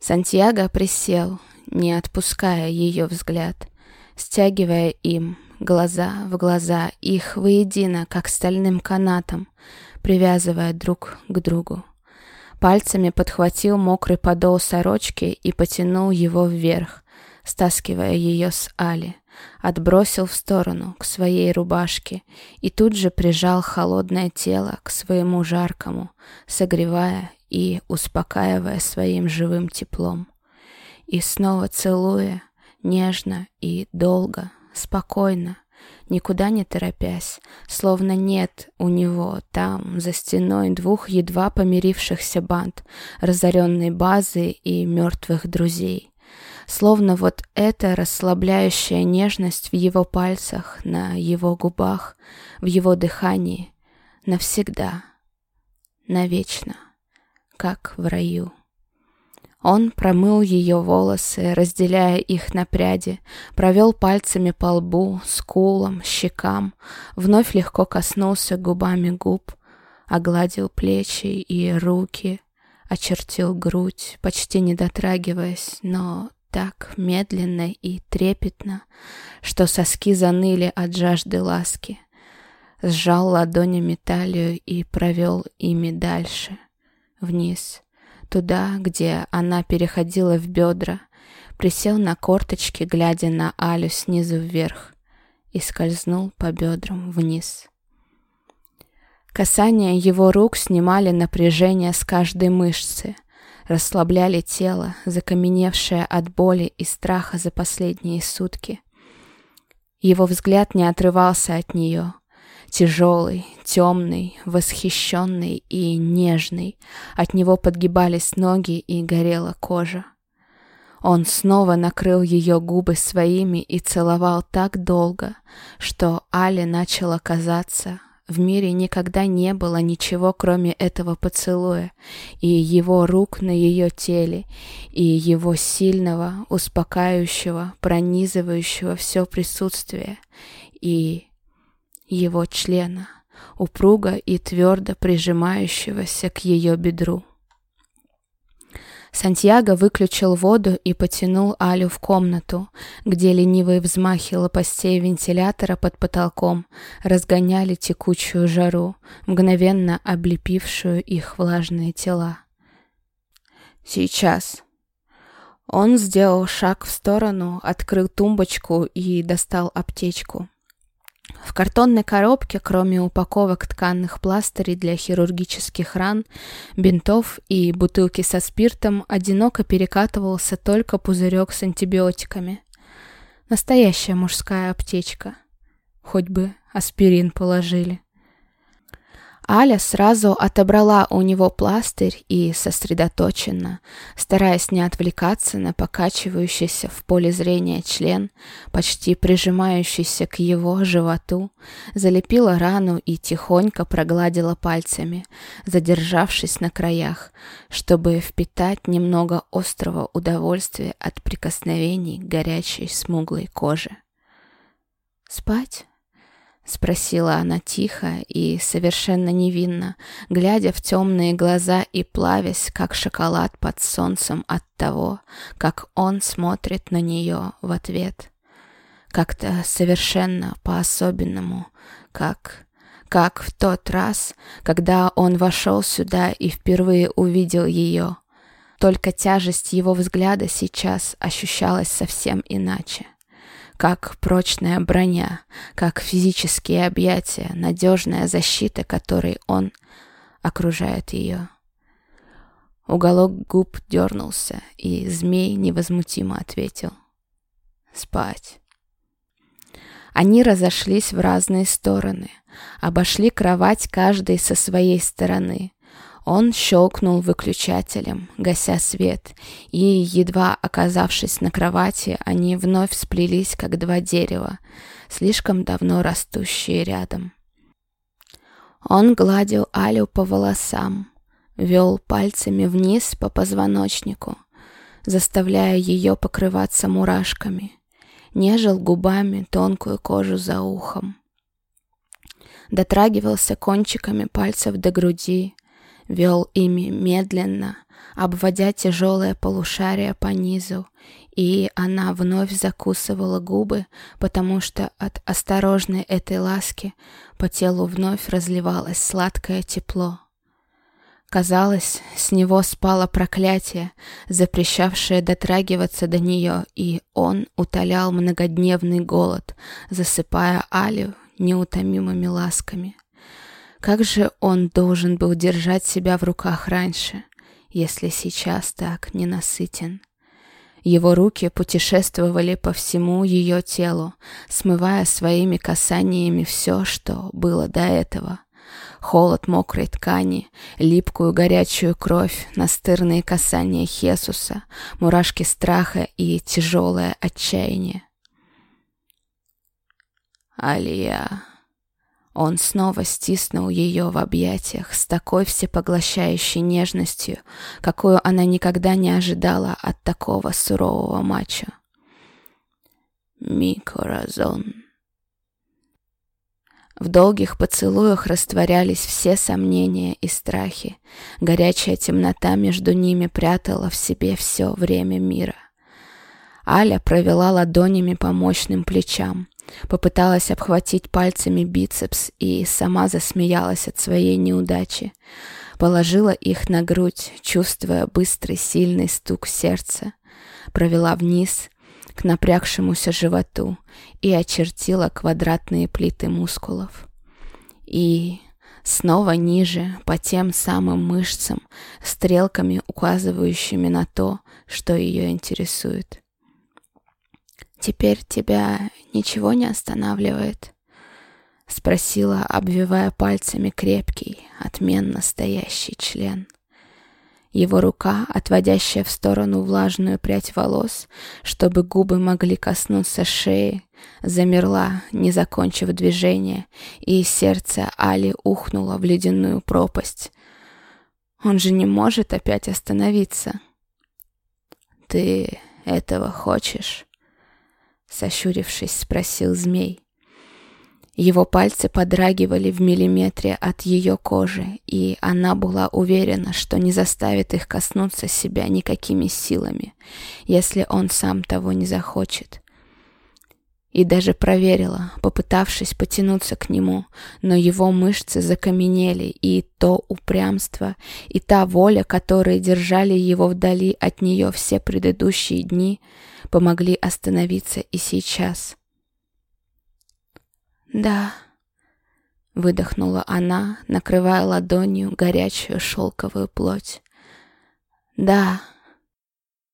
Сантьяго присел, не отпуская ее взгляд, стягивая им глаза в глаза, их воедино, как стальным канатом, привязывая друг к другу. Пальцами подхватил мокрый подол сорочки и потянул его вверх, стаскивая ее с Али, отбросил в сторону к своей рубашке и тут же прижал холодное тело к своему жаркому, согревая и успокаивая своим живым теплом. И снова целуя, нежно и долго, спокойно, никуда не торопясь, словно нет у него там, за стеной, двух едва помирившихся банд, разоренной базы и мертвых друзей. Словно вот эта расслабляющая нежность в его пальцах, на его губах, в его дыхании, навсегда, навечно, как в раю. Он промыл ее волосы, разделяя их на пряди, провел пальцами по лбу, скулам, щекам, вновь легко коснулся губами губ, огладил плечи и руки, очертил грудь, почти не дотрагиваясь, но так медленно и трепетно, что соски заныли от жажды ласки. Сжал ладонями талию и провел ими дальше, вниз, туда, где она переходила в бедра, присел на корточки, глядя на Алю снизу вверх, и скользнул по бедрам вниз. Касания его рук снимали напряжение с каждой мышцы, расслабляли тело, закаменевшее от боли и страха за последние сутки. Его взгляд не отрывался от нее — Тяжелый, темный, восхищенный и нежный. От него подгибались ноги и горела кожа. Он снова накрыл ее губы своими и целовал так долго, что Але начало казаться, в мире никогда не было ничего, кроме этого поцелуя, и его рук на ее теле, и его сильного, успокаивающего, пронизывающего все присутствие, и его члена, упруго и твердо прижимающегося к ее бедру. Сантьяго выключил воду и потянул Алю в комнату, где ленивые взмахи лопастей вентилятора под потолком разгоняли текучую жару, мгновенно облепившую их влажные тела. «Сейчас». Он сделал шаг в сторону, открыл тумбочку и достал аптечку. В картонной коробке, кроме упаковок тканных пластырей для хирургических ран, бинтов и бутылки со спиртом, одиноко перекатывался только пузырек с антибиотиками. Настоящая мужская аптечка. Хоть бы аспирин положили. Аля сразу отобрала у него пластырь и сосредоточенно, стараясь не отвлекаться на покачивающийся в поле зрения член, почти прижимающийся к его животу, залепила рану и тихонько прогладила пальцами, задержавшись на краях, чтобы впитать немного острого удовольствия от прикосновений горячей смуглой кожи. «Спать?» Спросила она тихо и совершенно невинно, глядя в темные глаза и плавясь, как шоколад под солнцем от того, как он смотрит на нее в ответ. Как-то совершенно по-особенному, как... как в тот раз, когда он вошел сюда и впервые увидел ее. Только тяжесть его взгляда сейчас ощущалась совсем иначе как прочная броня, как физические объятия, надежная защита, которой он окружает ее. Уголок губ дернулся, и змей невозмутимо ответил. «Спать». Они разошлись в разные стороны, обошли кровать каждый со своей стороны, он щелкнул выключателем, гася свет, и, едва оказавшись на кровати, они вновь сплелись, как два дерева, слишком давно растущие рядом. Он гладил Алю по волосам, вел пальцами вниз по позвоночнику, заставляя ее покрываться мурашками, нежил губами тонкую кожу за ухом. Дотрагивался кончиками пальцев до груди, вел ими медленно, обводя тяжелое полушарие по низу, и она вновь закусывала губы, потому что от осторожной этой ласки по телу вновь разливалось сладкое тепло. Казалось, с него спало проклятие, запрещавшее дотрагиваться до нее, и он утолял многодневный голод, засыпая Алю неутомимыми ласками. Как же он должен был держать себя в руках раньше, если сейчас так ненасытен? Его руки путешествовали по всему ее телу, смывая своими касаниями все, что было до этого. Холод мокрой ткани, липкую горячую кровь, настырные касания Хесуса, мурашки страха и тяжелое отчаяние. Алия. Он снова стиснул ее в объятиях с такой всепоглощающей нежностью, какую она никогда не ожидала от такого сурового мачо. Микоразон. В долгих поцелуях растворялись все сомнения и страхи. Горячая темнота между ними прятала в себе все время мира. Аля провела ладонями по мощным плечам, Попыталась обхватить пальцами бицепс и сама засмеялась от своей неудачи. Положила их на грудь, чувствуя быстрый сильный стук сердца. Провела вниз к напрягшемуся животу и очертила квадратные плиты мускулов. И снова ниже, по тем самым мышцам, стрелками, указывающими на то, что ее интересует. «Теперь тебя ничего не останавливает?» — спросила, обвивая пальцами крепкий, отменно стоящий член. Его рука, отводящая в сторону влажную прядь волос, чтобы губы могли коснуться шеи, замерла, не закончив движение, и сердце Али ухнуло в ледяную пропасть. Он же не может опять остановиться. «Ты этого хочешь?» Сощурившись, спросил змей. Его пальцы подрагивали в миллиметре от ее кожи, и она была уверена, что не заставит их коснуться себя никакими силами, если он сам того не захочет. И даже проверила, попытавшись потянуться к нему, но его мышцы закаменели, и то упрямство, и та воля, которые держали его вдали от нее все предыдущие дни — помогли остановиться и сейчас. «Да», — выдохнула она, накрывая ладонью горячую шелковую плоть. «Да».